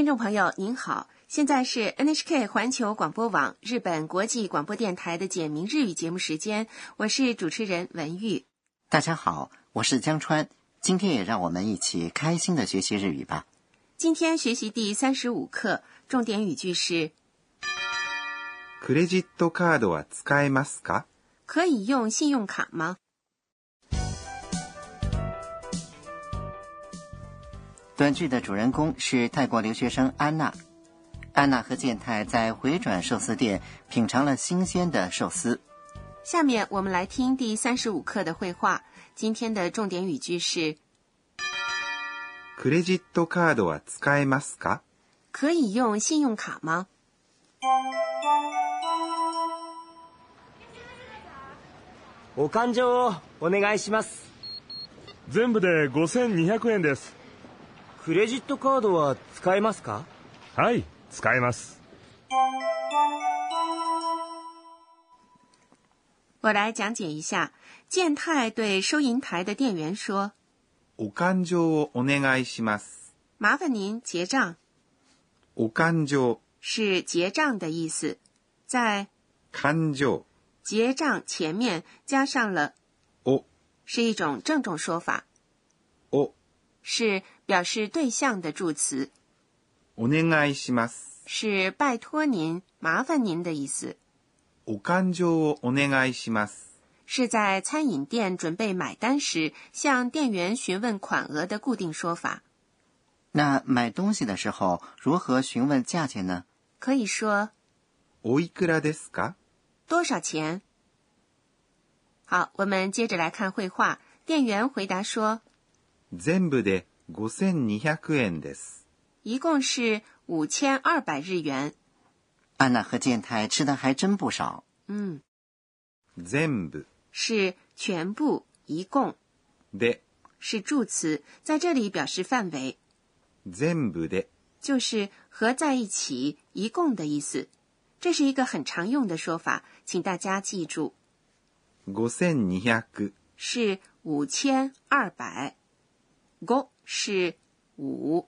听众朋友您好，现在是 NHK 环球广播网日本国际广播电台的简明日语节目时间，我是主持人文玉。大家好，我是江川，今天也让我们一起开心的学习日语吧。今天学习第三十五课，重点语句是クレジットカードは使えますか可以用信用卡吗？ 短剧的主人公是泰国留学生安娜。安娜和健太在回转寿司店品尝了新鲜的寿司。下面我们来听第三十五课的绘画。今天的重点语句是クレジットカードは使えますか可以用信用卡吗？お勘定をお願いします全部で5200円です クレジットカードは使えますかはい使えます我来讲解一下。健太对收银台的店员说お勘定をお願いします。：“麻烦您结账。お勘定、”是结账的意思，在勘定、结账前面加上了お、是一种郑重说法，お、 是表示对象的助词，お願いします。是拜托您、麻烦您的意思。お勘定をお願いします。是在餐饮店准备买单时向店员询问款额的固定说法。那买东西的时候如何询问价钱呢？可以说おいくらですか多少钱？好，我们接着来看绘画。店员回答说， 全部で5200円です。一共是五千二百日元。安娜和健太吃的还真不少。嗯，全部是全部，一共で、是助词，在这里表示范围，全部で、就是合在一起，一共的意思。这是一个很常用的说法，请大家记住， 5200是五千二百。 Go 是五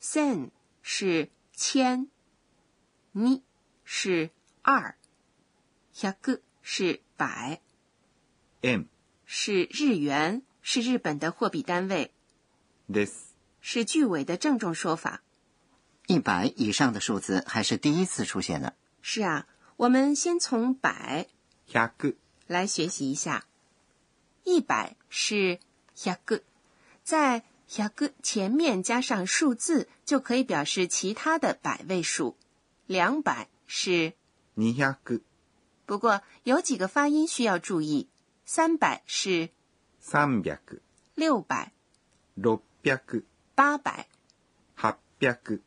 ，sen 是千，ni 是二，hyaku 是百，，m 是日元，是日本的货币单位，this。是句尾的郑重说法。一百以上的数字还是第一次出现呢。是啊，我们先从百100来学习一下。一百是 hyaku，在 hyaku 前面加上数字就可以表示其他的百位数。两百是，200不过有几个发音需要注意。三百是，300六百、600八百。800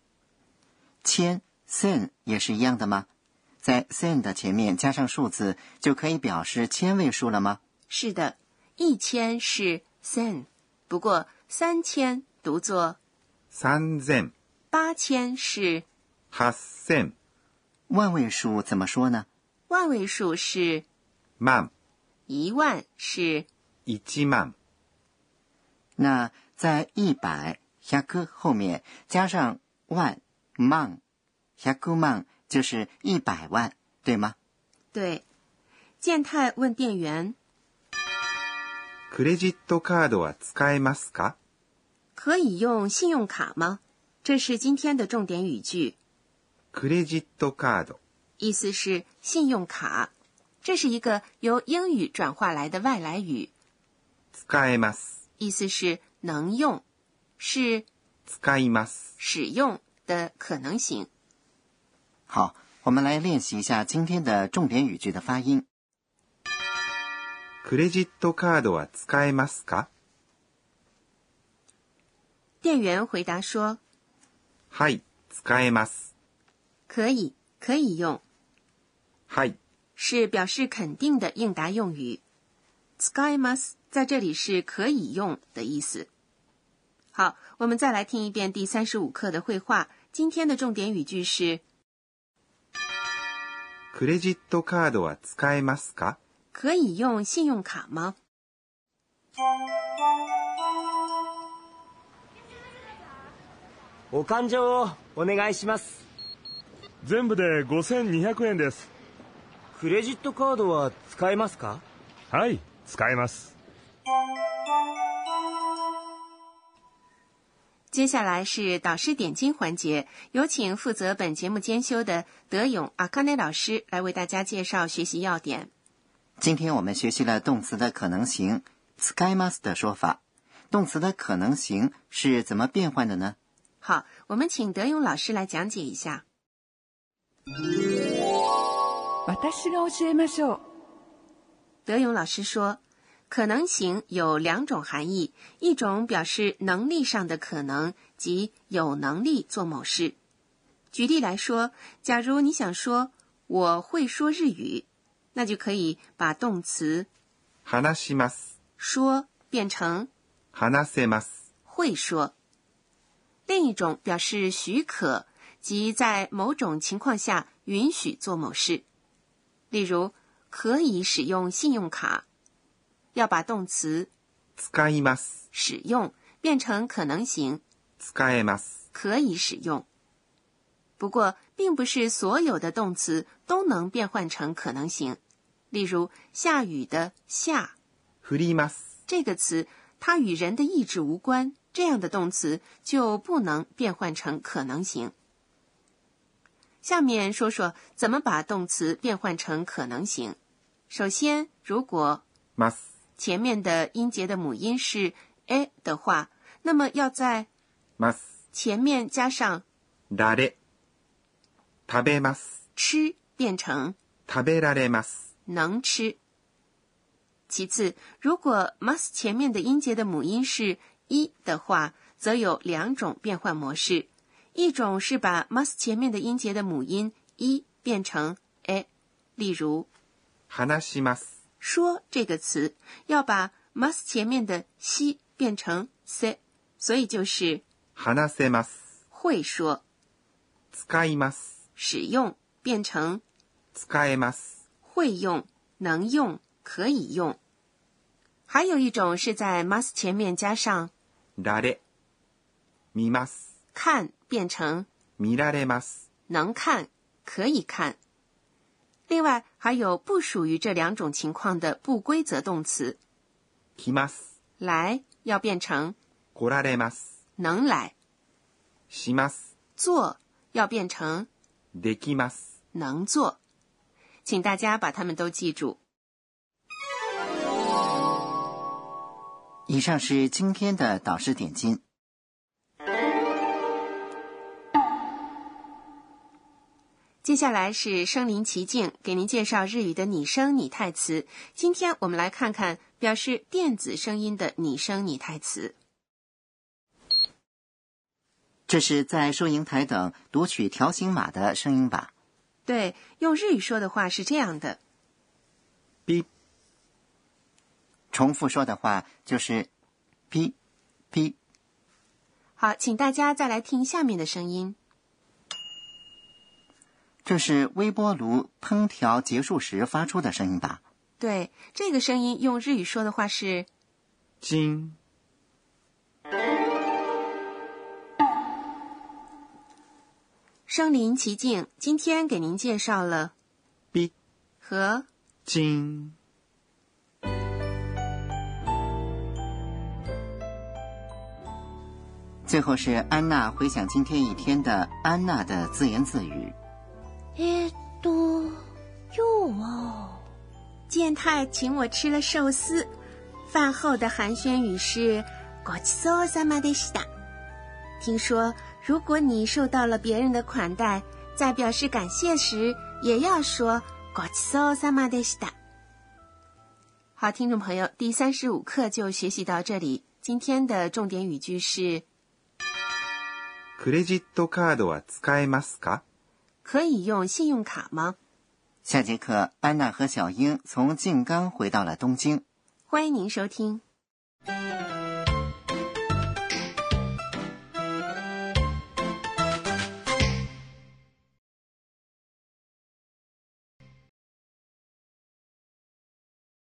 千 sen 也是一样的吗？在 sen 的前面加上数字就可以表示千位数了吗？是的，一千是 sen，不过三千读作，3000八千是，8000万位数怎么说呢？万位数是，万一万是。一万那在一百 hyaku 后面加上万 man hyaku man 就是一百万，对吗？对，健太问店员クレジットカードは使えますか可以用信用卡吗？这是今天的重点语句，クレジットカード意思是信用卡。这是一个由英语转化来的外来语，使えます。意思是能用，是使います。使用的可能性。好，我们来练习一下今天的重点语句的发音。 クレジットカードは使えますか店员回答说はい、使えます。：“可以，可以用。はい、”是表示肯定的应答用语。使います在这里是可以用的意思。好，我们再来听一遍第三十五课的绘画。今天的重点语句是クレジットカードは使えますか 可以用信用卡吗？お勘定を お願いします全部で5200円ですクレジットカードは使えますかはい使えます接下来是导师点睛环节，有请负责本节目监修的德勇阿卡内老师来为大家介绍学习要点。 今天我们学习了动词的可能形 s k y m a s 的说法。动词的可能形是怎么变换的呢？好，我们请德勇老师来讲解一下。私が教えましょう。德勇老师说，可能形有两种含义，一种表示能力上的可能，即有能力做某事。举例来说，假如你想说我会说日语， 那就可以把动词話します。说变成話せます。会说。另一种表示许可，即在某种情况下允许做某事。例如，可以使用信用卡，要把动词使います。使用变成可能形，使えます。可以使用。不过，并不是所有的动词都能变换成可能形。 例如，下雨的下振ります。这个词，它与人的意志无关，这样的动词就不能变换成可能形。下面说说怎么把动词变换成可能形。首先，如果ます。前面的音节的母音是 a 的话，那么要在ます。前面加上られ。食べます。吃，变成食べられます。 能吃。其次，如果 must 前面的音节的母音是一的话，则有两种变换模式。一种是把 must 前面的音节的母音一变成 a，例如話します。说这个词要把 must 前面的西变成 se，所以就是話せます。会说。使います。使用变成使えます。 会用、能用、可以用。还有一种是在 must 前面加上られ。見ます。看，变成見られます。能看、可以看。另外还有不属于这两种情况的不规则动词，来ます。来要变成来られます。能来，します。做要变成できます。能做。 请大家把它们都记住。以上是今天的导师点睛。接下来是身临其境，给您介绍日语的拟声拟态词。今天我们来看看表示电子声音的拟声拟态词。这是在收银台等读取条形码的声音吧？对，用日语说的话是这样的。B，重复说的话就是“哔哔”。好，请大家再来听下面的声音。这是微波炉烹调结束时发出的声音吧？对，这个声音用日语说的话是チ身临其境。今天给您介绍了ピ和チン。最后是安娜回想今天一天的安娜的自言自语。えーっと、今日は、健太请我吃了寿司，饭后的寒暄语是“ごちそうさまでした”。 听说，如果你受到了别人的款待，在表示感谢时，也要说“ごちそうさまでした”。好，听众朋友，第三十五课就学习到这里。今天的重点语句是クレジットカードは使えますか可以用信用卡吗？下节课，安娜和小英从静冈回到了东京。欢迎您收听。